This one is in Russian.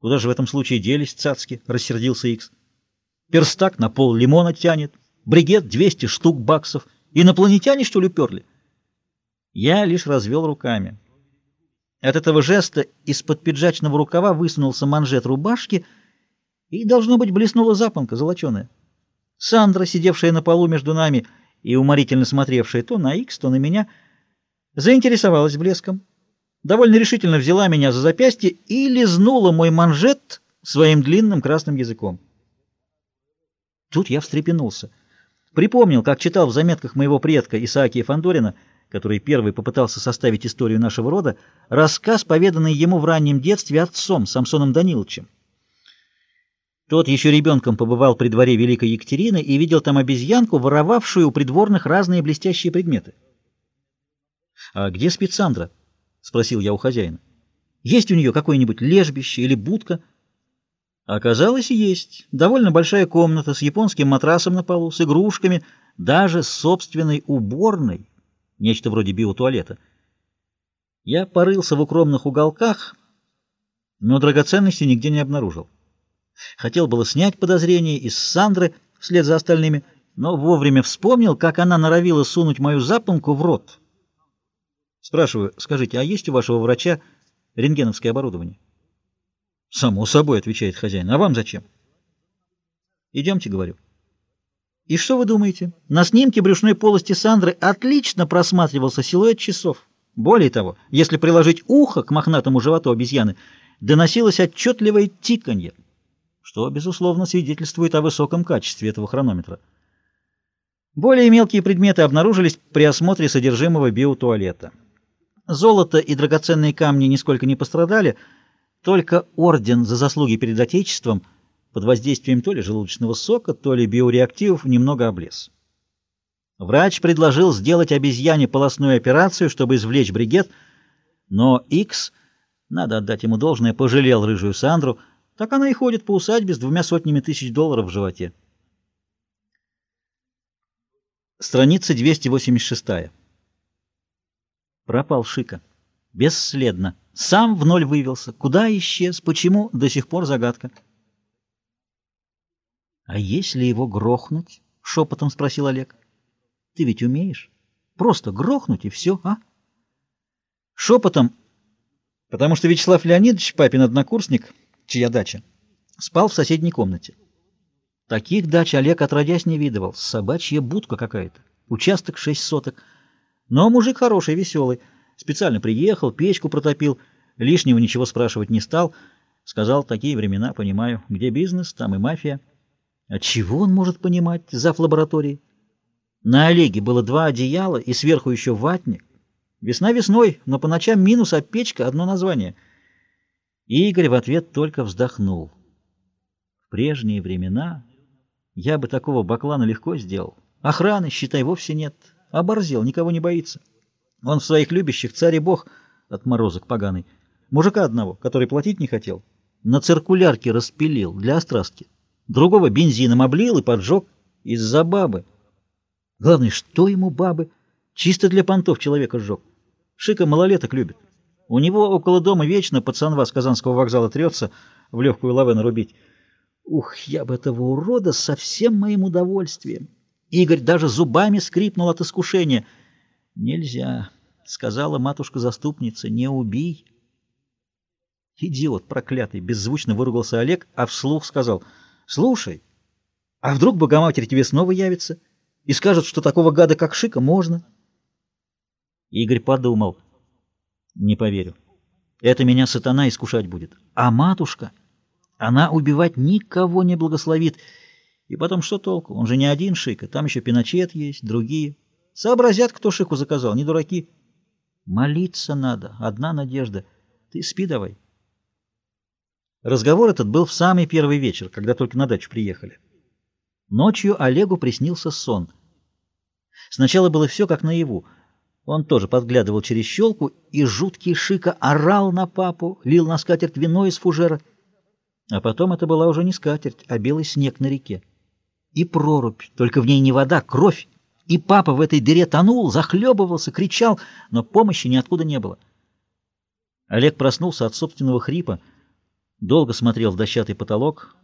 Куда же в этом случае делись цацки? — рассердился Икс. Перстак на пол лимона тянет, бригет 200 штук баксов. Инопланетяне, что ли, перли? Я лишь развел руками. От этого жеста из-под пиджачного рукава высунулся манжет рубашки, и, должно быть, блеснула запонка золоченая. Сандра, сидевшая на полу между нами и уморительно смотревшая то на Икс, то на меня, заинтересовалась блеском, довольно решительно взяла меня за запястье и лизнула мой манжет своим длинным красным языком. Тут я встрепенулся. Припомнил, как читал в заметках моего предка Исаакия Фандорина, который первый попытался составить историю нашего рода, рассказ, поведанный ему в раннем детстве отцом Самсоном Даниловичем. Тот еще ребенком побывал при дворе Великой Екатерины и видел там обезьянку, воровавшую у придворных разные блестящие предметы. — А где спецсандра? — спросил я у хозяина. — Есть у нее какое-нибудь лежбище или будка? Оказалось, есть. Довольно большая комната с японским матрасом на полу, с игрушками, даже с собственной уборной, нечто вроде биотуалета. Я порылся в укромных уголках, но драгоценности нигде не обнаружил. Хотел было снять подозрения из Сандры вслед за остальными, но вовремя вспомнил, как она норовила сунуть мою запонку в рот. Спрашиваю, скажите, а есть у вашего врача рентгеновское оборудование? Само собой, отвечает хозяин. А вам зачем? Идемте, говорю. И что вы думаете? На снимке брюшной полости Сандры отлично просматривался силуэт часов. Более того, если приложить ухо к мохнатому животу обезьяны, доносилось отчетливое тиканье что, безусловно, свидетельствует о высоком качестве этого хронометра. Более мелкие предметы обнаружились при осмотре содержимого биотуалета. Золото и драгоценные камни нисколько не пострадали, только орден за заслуги перед Отечеством под воздействием то ли желудочного сока, то ли биореактивов немного облез. Врач предложил сделать обезьяне полостную операцию, чтобы извлечь бригет, но Икс, надо отдать ему должное, пожалел рыжую Сандру, так она и ходит по усадьбе с двумя сотнями тысяч долларов в животе. Страница 286. Пропал Шика. Бесследно. Сам в ноль вывелся. Куда исчез? Почему? До сих пор загадка. — А если его грохнуть? — шепотом спросил Олег. — Ты ведь умеешь? Просто грохнуть и все, а? Шепотом, потому что Вячеслав Леонидович, папин однокурсник, чья дача, спал в соседней комнате. Таких дач Олег отродясь не видывал. Собачья будка какая-то. Участок шесть соток. Но мужик хороший, веселый. Специально приехал, печку протопил. Лишнего ничего спрашивать не стал. Сказал, такие времена, понимаю. Где бизнес, там и мафия. А чего он может понимать, зав. лаборатории? На Олеге было два одеяла и сверху еще ватник. Весна весной, но по ночам минус, а печка — одно название — Игорь в ответ только вздохнул. В прежние времена я бы такого баклана легко сделал. Охраны, считай, вовсе нет. Оборзел, никого не боится. Он в своих любящих царь и бог, отморозок поганый. Мужика одного, который платить не хотел, на циркулярке распилил для острастки. Другого бензином облил и поджег из-за бабы. Главное, что ему бабы? Чисто для понтов человека сжег. Шика малолеток любит. У него около дома вечно пацанва с Казанского вокзала трется в легкую лавену рубить. Ух, я бы этого урода со всем моим удовольствием. Игорь даже зубами скрипнул от искушения. Нельзя, сказала матушка-заступница, не убей. Идиот проклятый, беззвучно выругался Олег, а вслух сказал, слушай, а вдруг Богоматерь тебе снова явится и скажет, что такого гада, как Шика, можно? Игорь подумал — не поверю. Это меня сатана искушать будет. А матушка, она убивать никого не благословит. И потом что толку? Он же не один Шика, там еще Пиночет есть, другие. Сообразят, кто Шику заказал, не дураки. Молиться надо, одна надежда. Ты спи давай. Разговор этот был в самый первый вечер, когда только на дачу приехали. Ночью Олегу приснился сон. Сначала было все как наяву. Он тоже подглядывал через щелку, и жуткий Шика орал на папу, лил на скатерть вино из фужера. А потом это была уже не скатерть, а белый снег на реке. И прорубь, только в ней не вода, кровь. И папа в этой дыре тонул, захлебывался, кричал, но помощи ниоткуда не было. Олег проснулся от собственного хрипа. Долго смотрел в дощатый потолок,